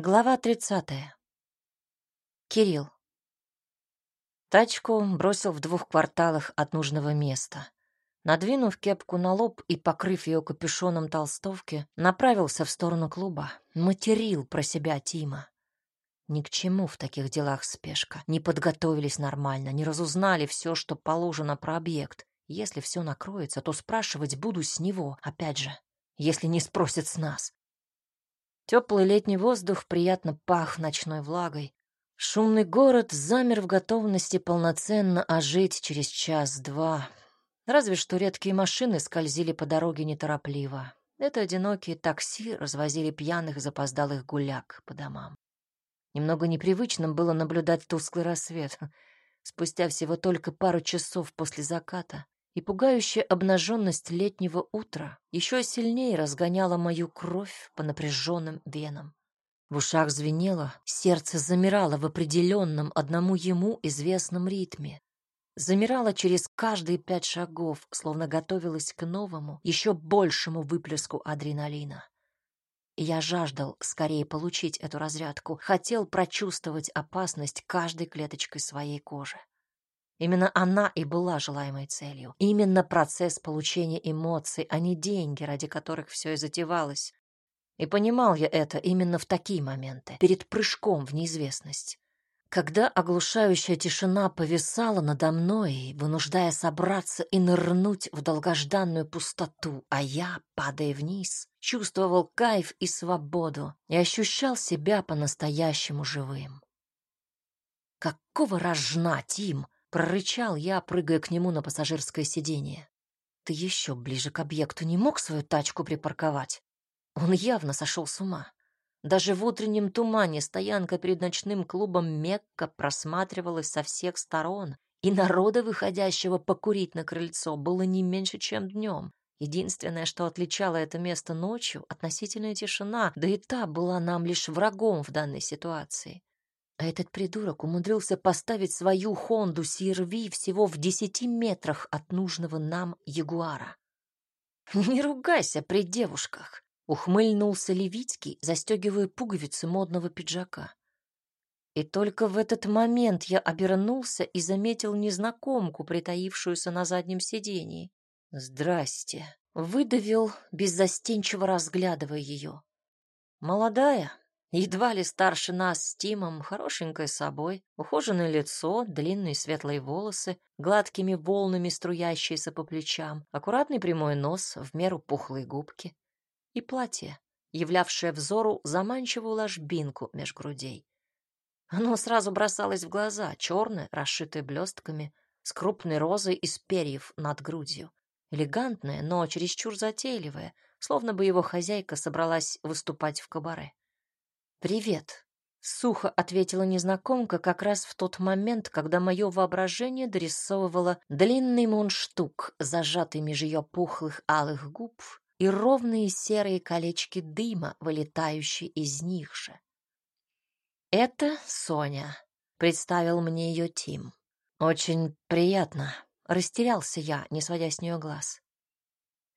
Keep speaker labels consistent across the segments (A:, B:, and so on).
A: Глава 30. Кирилл. Тачку бросил в двух кварталах от нужного места. Надвинув кепку на лоб и покрыв ее капюшоном толстовки, направился в сторону клуба. Материл про себя Тима. Ни к чему в таких делах спешка. Не подготовились нормально, не разузнали все, что положено про объект. Если все накроется, то спрашивать буду с него, опять же, если не спросят с нас. Теплый летний воздух приятно пах ночной влагой. Шумный город замер в готовности полноценно ожить через час-два. Разве что редкие машины скользили по дороге неторопливо. Это одинокие такси развозили пьяных запоздалых гуляк по домам. Немного непривычным было наблюдать тусклый рассвет. Спустя всего только пару часов после заката и пугающая обнаженность летнего утра еще сильнее разгоняла мою кровь по напряженным венам. В ушах звенело, сердце замирало в определенном одному ему известном ритме. Замирало через каждые пять шагов, словно готовилось к новому, еще большему выплеску адреналина. Я жаждал скорее получить эту разрядку, хотел прочувствовать опасность каждой клеточкой своей кожи. Именно она и была желаемой целью. Именно процесс получения эмоций, а не деньги, ради которых все и затевалось. И понимал я это именно в такие моменты, перед прыжком в неизвестность. Когда оглушающая тишина повисала надо мной, вынуждая собраться и нырнуть в долгожданную пустоту, а я, падая вниз, чувствовал кайф и свободу и ощущал себя по-настоящему живым. Какого рожна, Тим? Прорычал я, прыгая к нему на пассажирское сиденье. Ты еще ближе к объекту не мог свою тачку припарковать? Он явно сошел с ума. Даже в утреннем тумане стоянка перед ночным клубом Мекка просматривалась со всех сторон, и народа, выходящего покурить на крыльцо, было не меньше, чем днем. Единственное, что отличало это место ночью, относительная тишина, да и та была нам лишь врагом в данной ситуации. А этот придурок умудрился поставить свою Хонду CRV всего в десяти метрах от нужного нам Ягуара. «Не ругайся при девушках», — ухмыльнулся Левицкий, застегивая пуговицы модного пиджака. И только в этот момент я обернулся и заметил незнакомку, притаившуюся на заднем сидении. «Здрасте», — выдавил, беззастенчиво разглядывая ее. Молодая, Едва ли старше нас с Тимом, хорошенькой собой, ухоженное лицо, длинные светлые волосы, гладкими волнами струящиеся по плечам, аккуратный прямой нос, в меру пухлые губки и платье, являвшее взору заманчивую ложбинку меж грудей. Оно сразу бросалось в глаза, черное, расшитое блестками, с крупной розой из перьев над грудью. Элегантное, но чересчур затейливое, словно бы его хозяйка собралась выступать в кабаре. «Привет», — сухо ответила незнакомка как раз в тот момент, когда мое воображение дорисовывало длинный мундштук, зажатый меж ее пухлых алых губ, и ровные серые колечки дыма, вылетающие из них же. «Это Соня», — представил мне ее Тим. «Очень приятно», — растерялся я, не сводя с нее глаз.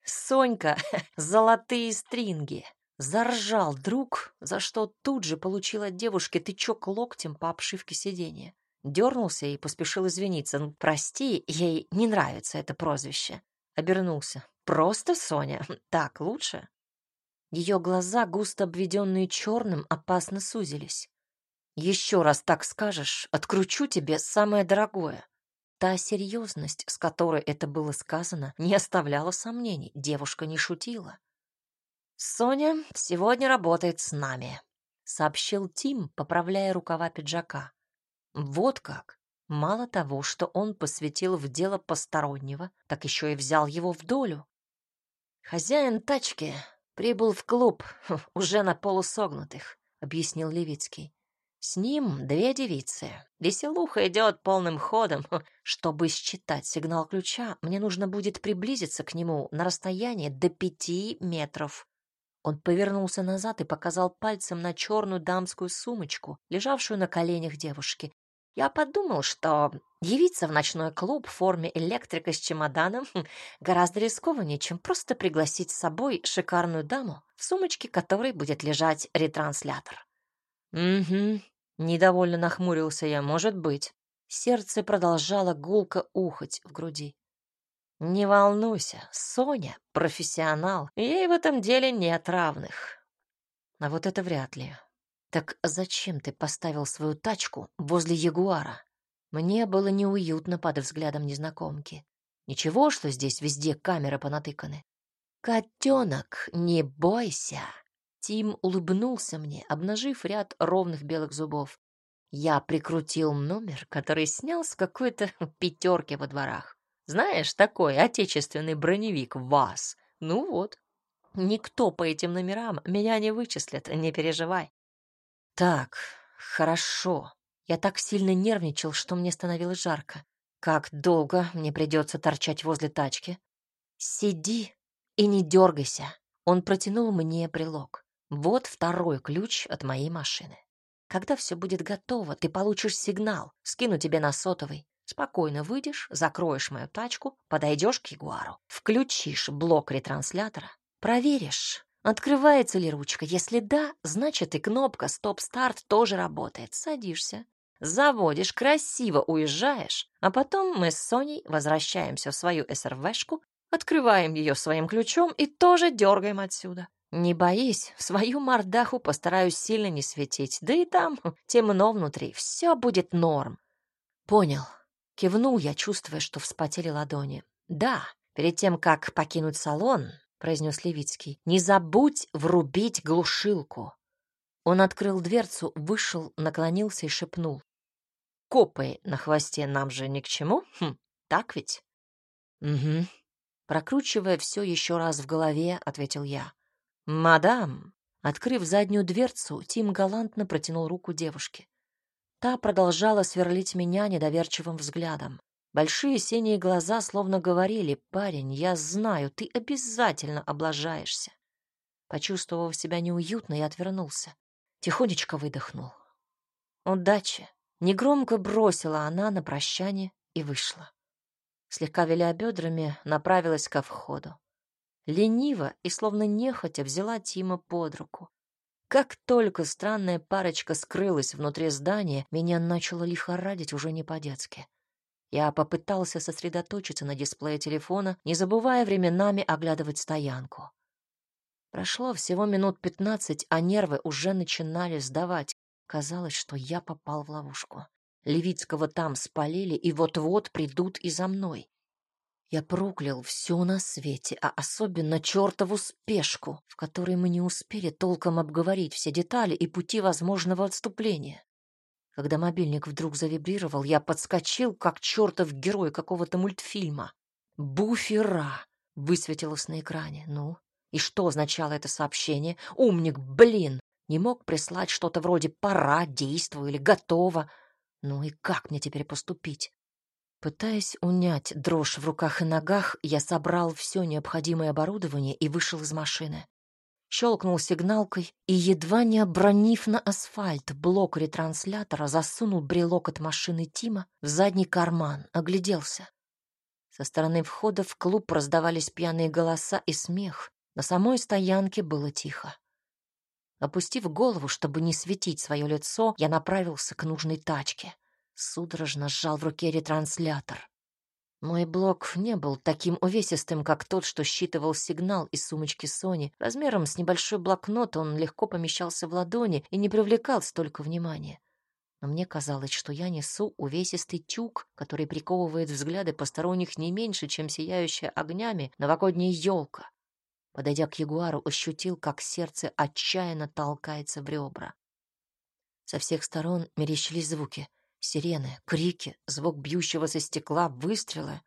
A: «Сонька, золотые стринги», Заржал друг, за что тут же получил от девушки тычок локтем по обшивке сиденья. Дернулся и поспешил извиниться. «Ну, прости, ей не нравится это прозвище. Обернулся. Просто Соня. Так лучше? Ее глаза, густо обведенные черным, опасно сузились. Еще раз так скажешь, откручу тебе самое дорогое. Та серьезность, с которой это было сказано, не оставляла сомнений. Девушка не шутила. «Соня сегодня работает с нами», — сообщил Тим, поправляя рукава пиджака. «Вот как! Мало того, что он посвятил в дело постороннего, так еще и взял его в долю. Хозяин тачки прибыл в клуб уже на полусогнутых», — объяснил Левицкий. «С ним две девицы. Веселуха идет полным ходом. Чтобы считать сигнал ключа, мне нужно будет приблизиться к нему на расстояние до пяти метров. Он повернулся назад и показал пальцем на черную дамскую сумочку, лежавшую на коленях девушки. Я подумал, что явиться в ночной клуб в форме электрика с чемоданом гораздо рискованнее, чем просто пригласить с собой шикарную даму, в сумочке которой будет лежать ретранслятор. Угу. Недовольно нахмурился я. Может быть. Сердце продолжало гулко ухать в груди. Не волнуйся, Соня — профессионал, ей в этом деле нет равных. А вот это вряд ли. Так зачем ты поставил свою тачку возле Ягуара? Мне было неуютно под взглядом незнакомки. Ничего, что здесь везде камеры понатыканы. Котенок, не бойся. Тим улыбнулся мне, обнажив ряд ровных белых зубов. Я прикрутил номер, который снял с какой-то пятерки во дворах. Знаешь, такой отечественный броневик ВАЗ. Ну вот. Никто по этим номерам меня не вычислит, не переживай. Так, хорошо. Я так сильно нервничал, что мне становилось жарко. Как долго мне придется торчать возле тачки? Сиди и не дергайся. Он протянул мне брелок. Вот второй ключ от моей машины. Когда все будет готово, ты получишь сигнал. Скину тебе на сотовый. Спокойно выйдешь, закроешь мою тачку, подойдешь к Ягуару, включишь блок ретранслятора, проверишь, открывается ли ручка. Если да, значит и кнопка «Стоп-старт» тоже работает. Садишься, заводишь, красиво уезжаешь, а потом мы с Соней возвращаемся в свою СРВшку, открываем ее своим ключом и тоже дергаем отсюда. Не боись, в свою мордаху постараюсь сильно не светить, да и там темно внутри, все будет норм. Понял. Кивнул я, чувствуя, что вспотели ладони. «Да, перед тем, как покинуть салон», — произнес Левицкий, — «не забудь врубить глушилку». Он открыл дверцу, вышел, наклонился и шепнул. «Копы на хвосте нам же ни к чему, хм, так ведь?» «Угу». Прокручивая все еще раз в голове, ответил я. «Мадам!» Открыв заднюю дверцу, Тим галантно протянул руку девушке. Та продолжала сверлить меня недоверчивым взглядом. Большие синие глаза словно говорили, «Парень, я знаю, ты обязательно облажаешься». Почувствовав себя неуютно, я отвернулся. Тихонечко выдохнул. «Удачи!» Негромко бросила она на прощание и вышла. Слегка виля бедрами, направилась ко входу. Лениво и словно нехотя взяла Тима под руку. Как только странная парочка скрылась внутри здания, меня начало лихорадить уже не по-детски. Я попытался сосредоточиться на дисплее телефона, не забывая временами оглядывать стоянку. Прошло всего минут пятнадцать, а нервы уже начинали сдавать. Казалось, что я попал в ловушку. Левицкого там спалили, и вот-вот придут и за мной. Я проклял все на свете, а особенно чертову спешку, в которой мы не успели толком обговорить все детали и пути возможного отступления. Когда мобильник вдруг завибрировал, я подскочил, как чертов герой какого-то мультфильма. «Буфера!» — высветилось на экране. Ну, и что означало это сообщение? «Умник, блин!» Не мог прислать что-то вроде «пора», «действую» или «готово». Ну и как мне теперь поступить? Пытаясь унять дрожь в руках и ногах, я собрал все необходимое оборудование и вышел из машины. Щелкнул сигналкой и, едва не обронив на асфальт блок ретранслятора, засунул брелок от машины Тима в задний карман, огляделся. Со стороны входа в клуб раздавались пьяные голоса и смех. На самой стоянке было тихо. Опустив голову, чтобы не светить свое лицо, я направился к нужной тачке судорожно сжал в руке ретранслятор. Мой блок не был таким увесистым, как тот, что считывал сигнал из сумочки Сони. Размером с небольшой блокнот он легко помещался в ладони и не привлекал столько внимания. Но мне казалось, что я несу увесистый тюк, который приковывает взгляды посторонних не меньше, чем сияющая огнями новогодняя елка. Подойдя к Ягуару, ощутил, как сердце отчаянно толкается в ребра. Со всех сторон мерещились звуки — Сирены, крики, звук бьющегося стекла, выстрелы.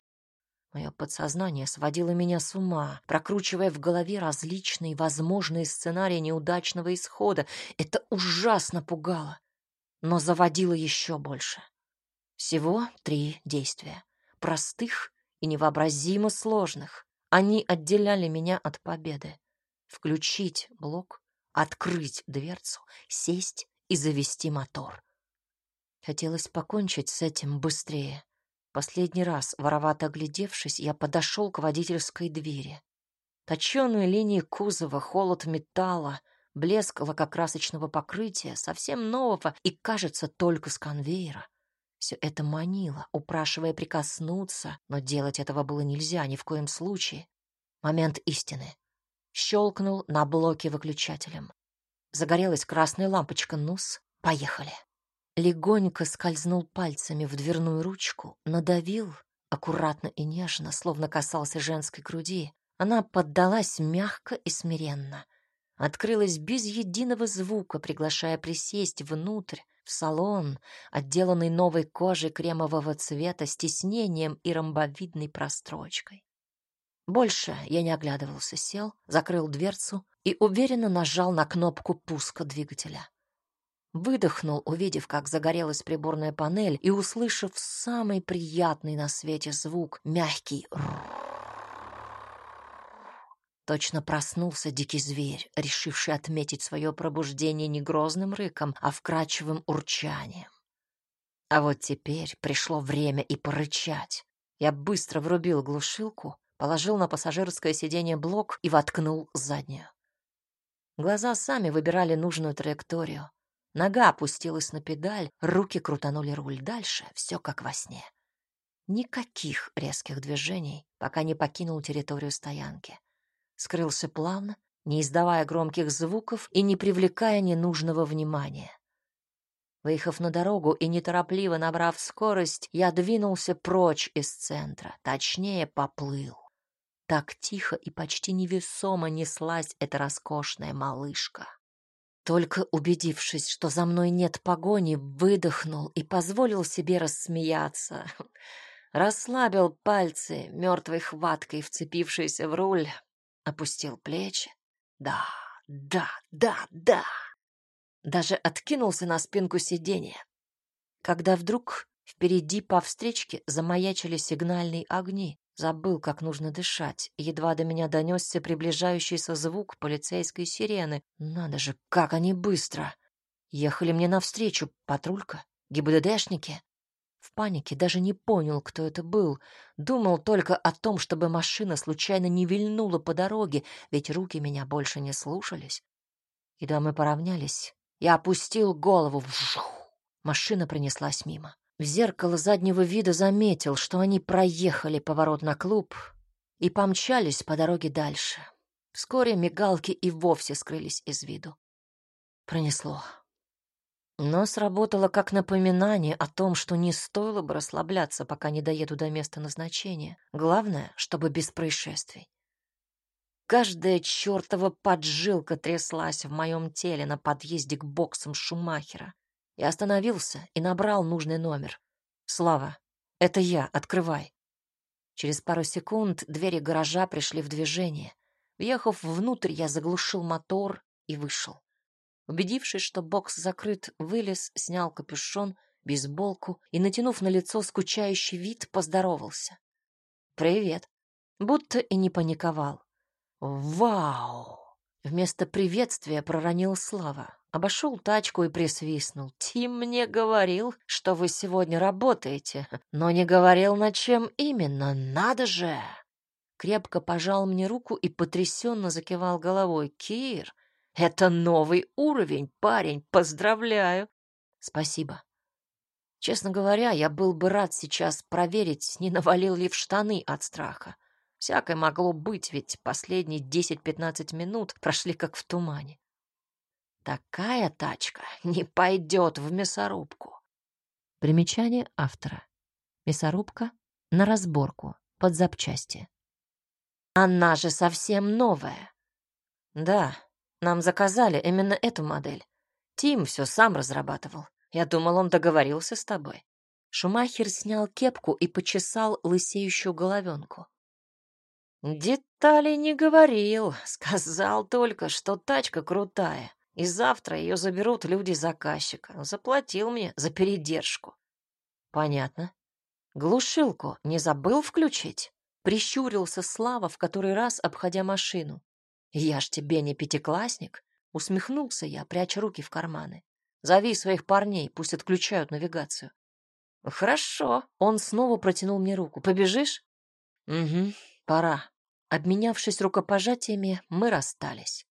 A: Мое подсознание сводило меня с ума, прокручивая в голове различные возможные сценарии неудачного исхода. Это ужасно пугало, но заводило еще больше. Всего три действия. Простых и невообразимо сложных. Они отделяли меня от победы. Включить блок, открыть дверцу, сесть и завести мотор. Хотелось покончить с этим быстрее. Последний раз, воровато оглядевшись, я подошел к водительской двери. Точеные линии кузова, холод металла, блеск лакокрасочного покрытия, совсем нового и, кажется, только с конвейера. Все это манило, упрашивая прикоснуться, но делать этого было нельзя ни в коем случае. Момент истины. Щелкнул на блоке выключателем. Загорелась красная лампочка. Нус, поехали. Легонько скользнул пальцами в дверную ручку, надавил, аккуратно и нежно, словно касался женской груди. Она поддалась мягко и смиренно. Открылась без единого звука, приглашая присесть внутрь, в салон, отделанный новой кожей кремового цвета с тиснением и ромбовидной прострочкой. Больше я не оглядывался, сел, закрыл дверцу и уверенно нажал на кнопку пуска двигателя. Выдохнул, увидев, как загорелась приборная панель, и услышав самый приятный на свете звук — мягкий Точно проснулся дикий зверь, решивший отметить свое пробуждение не грозным рыком, а вкрадчивым урчанием. А вот теперь пришло время и порычать. Я быстро врубил глушилку, положил на пассажирское сиденье блок и воткнул заднюю. Глаза сами выбирали нужную траекторию. Нога опустилась на педаль, руки крутанули руль. Дальше все как во сне. Никаких резких движений, пока не покинул территорию стоянки. Скрылся плавно, не издавая громких звуков и не привлекая ненужного внимания. Выехав на дорогу и неторопливо набрав скорость, я двинулся прочь из центра, точнее, поплыл. Так тихо и почти невесомо неслась эта роскошная малышка. Только убедившись, что за мной нет погони, выдохнул и позволил себе рассмеяться. Расслабил пальцы, мертвой хваткой вцепившиеся в руль, опустил плечи. Да, да, да, да. Даже откинулся на спинку сиденья. Когда вдруг впереди по встречке замаячили сигнальные огни, Забыл, как нужно дышать. Едва до меня донесся приближающийся звук полицейской сирены. Надо же, как они быстро! Ехали мне навстречу патрулька, ГИБДДшники. В панике даже не понял, кто это был. Думал только о том, чтобы машина случайно не вильнула по дороге, ведь руки меня больше не слушались. Когда мы поравнялись, я опустил голову. Вжух! Машина пронеслась мимо. В зеркало заднего вида заметил, что они проехали поворот на клуб и помчались по дороге дальше. Вскоре мигалки и вовсе скрылись из виду. Пронесло. Но сработало как напоминание о том, что не стоило бы расслабляться, пока не доеду до места назначения. Главное, чтобы без происшествий. Каждая чертова поджилка тряслась в моем теле на подъезде к боксам Шумахера. Я остановился и набрал нужный номер. «Слава, это я, открывай». Через пару секунд двери гаража пришли в движение. Въехав внутрь, я заглушил мотор и вышел. Убедившись, что бокс закрыт, вылез, снял капюшон, бейсболку и, натянув на лицо скучающий вид, поздоровался. «Привет». Будто и не паниковал. «Вау!» Вместо приветствия проронил Слава. Обошел тачку и присвистнул. «Тим мне говорил, что вы сегодня работаете, но не говорил, над чем именно. Надо же!» Крепко пожал мне руку и потрясенно закивал головой. «Кир, это новый уровень, парень, поздравляю!» «Спасибо». Честно говоря, я был бы рад сейчас проверить, не навалил ли в штаны от страха. Всякое могло быть, ведь последние 10-15 минут прошли как в тумане. Такая тачка не пойдет в мясорубку. Примечание автора. Мясорубка на разборку под запчасти. Она же совсем новая. Да, нам заказали именно эту модель. Тим все сам разрабатывал. Я думал, он договорился с тобой. Шумахер снял кепку и почесал лысеющую головенку. Детали не говорил, сказал только, что тачка крутая. И завтра ее заберут люди заказчика. Заплатил мне за передержку. Понятно. Глушилку не забыл включить? Прищурился Слава в который раз, обходя машину. Я ж тебе не пятиклассник. Усмехнулся я, пряча руки в карманы. Зови своих парней, пусть отключают навигацию. Хорошо. Он снова протянул мне руку. Побежишь? Угу, пора. Обменявшись рукопожатиями, мы расстались.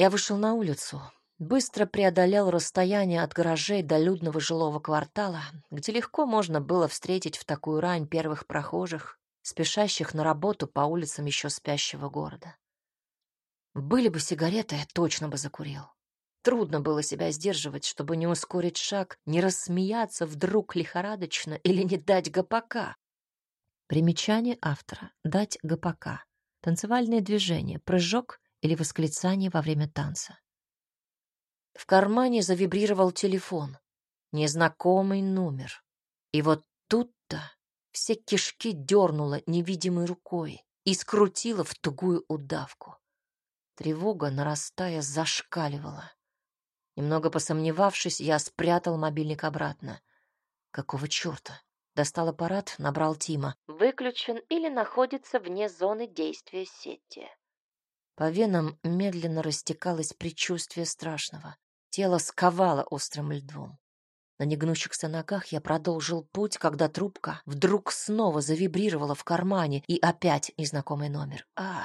A: Я вышел на улицу, быстро преодолел расстояние от гаражей до людного жилого квартала, где легко можно было встретить в такую рань первых прохожих, спешащих на работу по улицам еще спящего города. Были бы сигареты, я точно бы закурил. Трудно было себя сдерживать, чтобы не ускорить шаг, не рассмеяться вдруг лихорадочно или не дать гопака. Примечание автора. Дать гопака. Танцевальное движение, прыжок или восклицание во время танца. В кармане завибрировал телефон. Незнакомый номер. И вот тут-то все кишки дернуло невидимой рукой и скрутило в тугую удавку. Тревога, нарастая, зашкаливала. Немного посомневавшись, я спрятал мобильник обратно. Какого черта? Достал аппарат, набрал Тима. Выключен или находится вне зоны действия сети. По венам медленно растекалось предчувствие страшного. Тело сковало острым льдом. На негнущихся ногах я продолжил путь, когда трубка вдруг снова завибрировала в кармане, и опять незнакомый номер. А,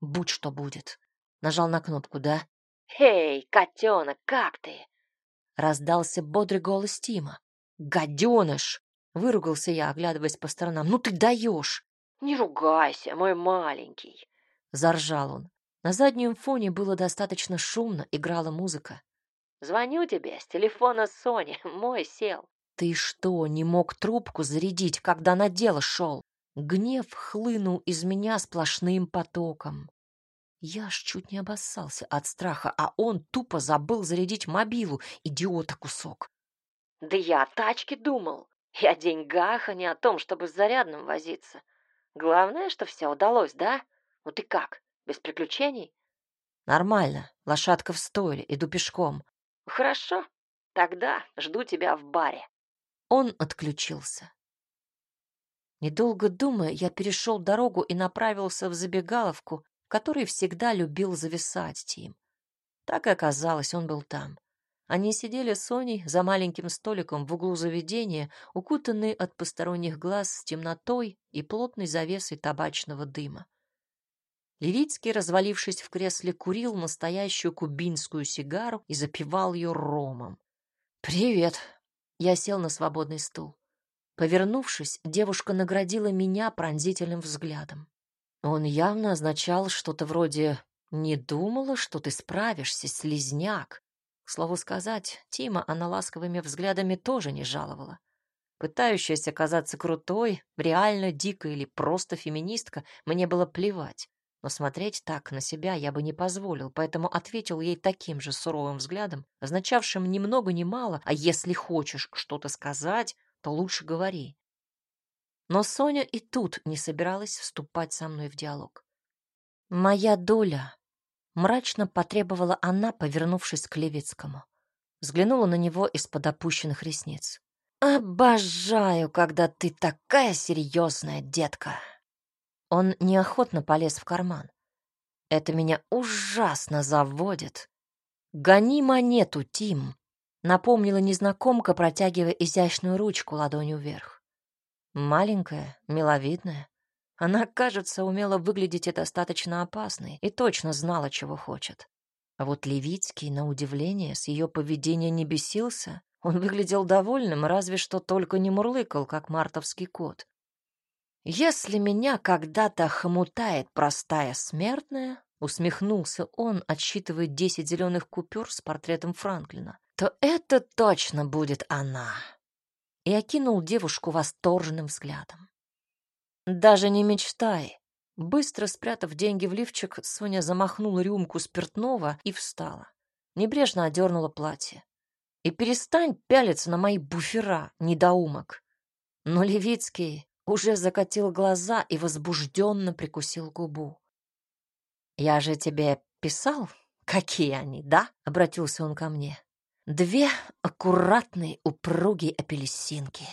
A: будь что будет. Нажал на кнопку, да? «Эй, котенок, как ты?» Раздался бодрый голос Тима. «Гаденыш!» — выругался я, оглядываясь по сторонам. «Ну ты даешь!» «Не ругайся, мой маленький!» — заржал он. На заднем фоне было достаточно шумно, играла музыка. «Звоню тебе с телефона Сони, мой сел». «Ты что, не мог трубку зарядить, когда на дело шел?» Гнев хлынул из меня сплошным потоком. Я ж чуть не обоссался от страха, а он тупо забыл зарядить мобилу, идиота кусок. Да я о тачке думал, и о деньгах, а не о том, чтобы с зарядным возиться. Главное, что все удалось, да? Ну ты как, без приключений? Нормально, лошадка в стойле, иду пешком. Хорошо, тогда жду тебя в баре. Он отключился. Недолго думая, я перешел дорогу и направился в забегаловку, который всегда любил зависать Тим. Так и оказалось, он был там. Они сидели с Соней за маленьким столиком в углу заведения, укутанные от посторонних глаз темнотой и плотной завесой табачного дыма. Левицкий, развалившись в кресле, курил настоящую кубинскую сигару и запивал ее ромом. «Привет!» Я сел на свободный стул. Повернувшись, девушка наградила меня пронзительным взглядом. Он явно означал что-то вроде «не думала, что ты справишься, слизняк». К слову сказать, Тима она ласковыми взглядами тоже не жаловала. Пытающаяся казаться крутой, реально дикой или просто феминистка, мне было плевать. Но смотреть так на себя я бы не позволил, поэтому ответил ей таким же суровым взглядом, означавшим ни много ни мало, а если хочешь что-то сказать, то лучше говори. Но Соня и тут не собиралась вступать со мной в диалог. «Моя доля», — мрачно потребовала она, повернувшись к Левицкому. Взглянула на него из-под опущенных ресниц. «Обожаю, когда ты такая серьезная, детка!» Он неохотно полез в карман. «Это меня ужасно заводит!» «Гони монету, Тим!» — напомнила незнакомка, протягивая изящную ручку ладонью вверх. Маленькая, миловидная. Она, кажется, умела выглядеть и достаточно опасной и точно знала, чего хочет. А вот Левицкий, на удивление, с ее поведения не бесился. Он выглядел довольным, разве что только не мурлыкал, как мартовский кот. «Если меня когда-то хомутает простая смертная», — усмехнулся он, отсчитывая десять зеленых купюр с портретом Франклина, «то это точно будет она» и окинул девушку восторженным взглядом. «Даже не мечтай!» Быстро спрятав деньги в лифчик, Соня замахнула рюмку спиртного и встала. Небрежно одернула платье. «И перестань пялиться на мои буфера, недоумок!» Но Левицкий уже закатил глаза и возбужденно прикусил губу. «Я же тебе писал, какие они, да?» — обратился он ко мне. Две аккуратные упругие апельсинки.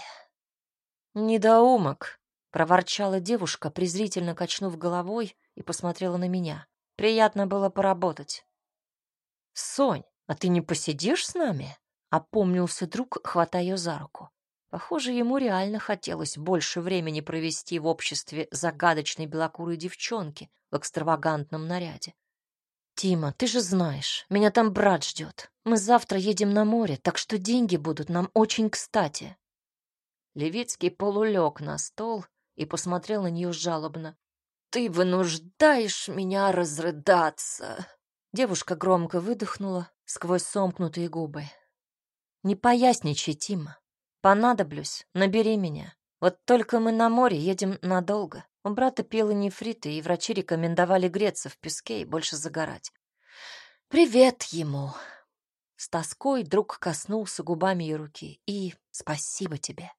A: «Недоумок», — проворчала девушка, презрительно качнув головой и посмотрела на меня. «Приятно было поработать». «Сонь, а ты не посидишь с нами?» — опомнился друг, хватая ее за руку. Похоже, ему реально хотелось больше времени провести в обществе загадочной белокурой девчонки в экстравагантном наряде. Тима, ты же знаешь, меня там брат ждет. Мы завтра едем на море, так что деньги будут нам очень кстати. Левицкий полулег на стол и посмотрел на нее жалобно. «Ты вынуждаешь меня разрыдаться!» Девушка громко выдохнула сквозь сомкнутые губы. «Не поясничай, Тима. Понадоблюсь, набери меня. Вот только мы на море едем надолго. У брата пилы нефриты, и врачи рекомендовали греться в песке и больше загорать. Привет ему!» С тоской друг коснулся губами ее руки. «И спасибо тебе!»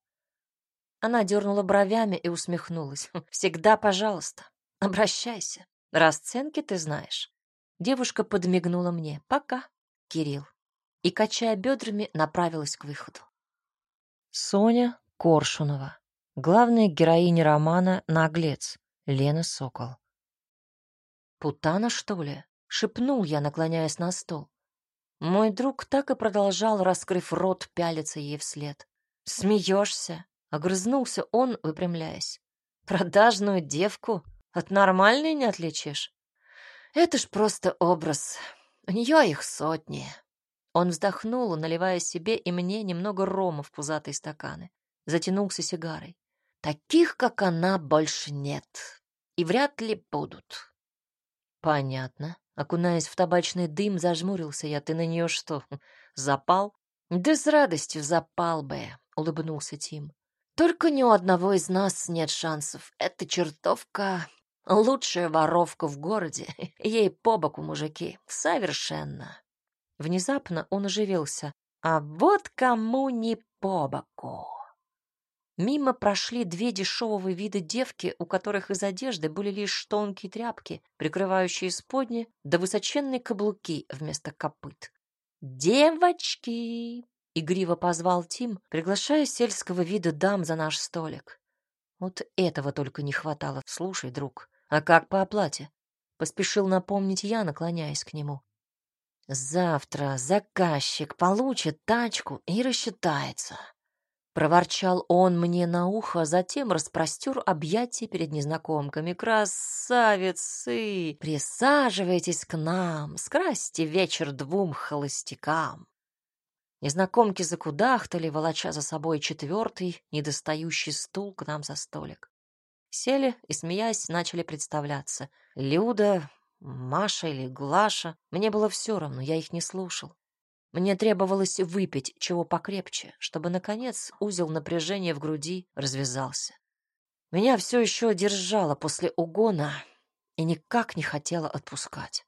A: Она дернула бровями и усмехнулась. «Всегда пожалуйста, обращайся. Расценки ты знаешь». Девушка подмигнула мне. «Пока, Кирилл». И, качая бедрами, направилась к выходу. Соня Коршунова. Главная героиня романа «Наглец» Лена Сокол. «Путана, что ли?» — шепнул я, наклоняясь на стол. Мой друг так и продолжал, раскрыв рот, пялиться ей вслед. «Смеешься?» — огрызнулся он, выпрямляясь. «Продажную девку от нормальной не отличишь? Это ж просто образ. У нее их сотни». Он вздохнул, наливая себе и мне немного рома в пузатые стаканы. Затянулся сигарой. Таких, как она, больше нет. И вряд ли будут. Понятно. Окунаясь в табачный дым, зажмурился я. Ты на нее что, запал? Да с радостью запал бы, улыбнулся Тим. Только ни у одного из нас нет шансов. Эта чертовка — лучшая воровка в городе. Ей по боку, мужики. Совершенно. Внезапно он оживился. А вот кому не по боку. Мимо прошли две дешевого вида девки, у которых из одежды были лишь тонкие тряпки, прикрывающие сподни, да высоченные каблуки вместо копыт. «Девочки!» — игриво позвал Тим, приглашая сельского вида дам за наш столик. Вот этого только не хватало. Слушай, друг, а как по оплате? Поспешил напомнить я, наклоняясь к нему. Завтра заказчик получит тачку и рассчитается. Проворчал он мне на ухо, затем распростер объятия перед незнакомками. «Красавицы! Присаживайтесь к нам, скрасьте вечер двум холостякам!» Незнакомки закудахтали, волоча за собой четвертый, недостающий стул к нам за столик. Сели и, смеясь, начали представляться. Люда, Маша или Глаша. Мне было все равно, я их не слушал. Мне требовалось выпить чего покрепче, чтобы, наконец, узел напряжения в груди развязался. Меня все еще держало после угона и никак не хотела отпускать.